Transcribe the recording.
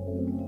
Música